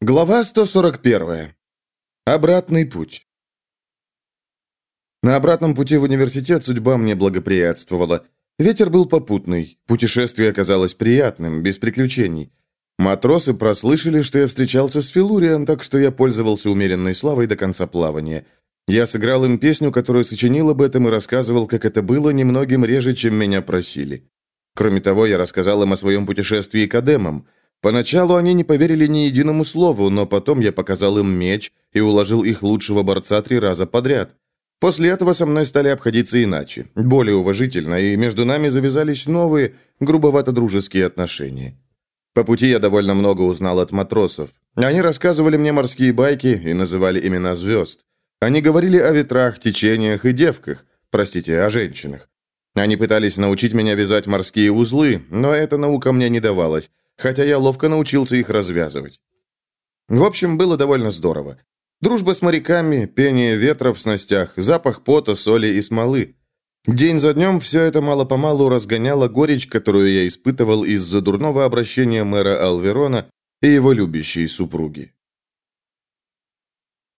Глава 141. Обратный путь. На обратном пути в университет судьба мне благоприятствовала. Ветер был попутный, путешествие оказалось приятным, без приключений. Матросы прослышали, что я встречался с Филуриан, так что я пользовался умеренной славой до конца плавания. Я сыграл им песню, которую сочинил об этом, и рассказывал, как это было немногим реже, чем меня просили. Кроме того, я рассказал им о своем путешествии к Адемам – Поначалу они не поверили ни единому слову, но потом я показал им меч и уложил их лучшего борца три раза подряд. После этого со мной стали обходиться иначе, более уважительно, и между нами завязались новые, грубовато-дружеские отношения. По пути я довольно много узнал от матросов. Они рассказывали мне морские байки и называли имена звезд. Они говорили о ветрах, течениях и девках, простите, о женщинах. Они пытались научить меня вязать морские узлы, но эта наука мне не давалась хотя я ловко научился их развязывать. В общем, было довольно здорово. Дружба с моряками, пение ветра в снастях, запах пота, соли и смолы. День за днем все это мало-помалу разгоняло горечь, которую я испытывал из-за дурного обращения мэра Алверона и его любящей супруги.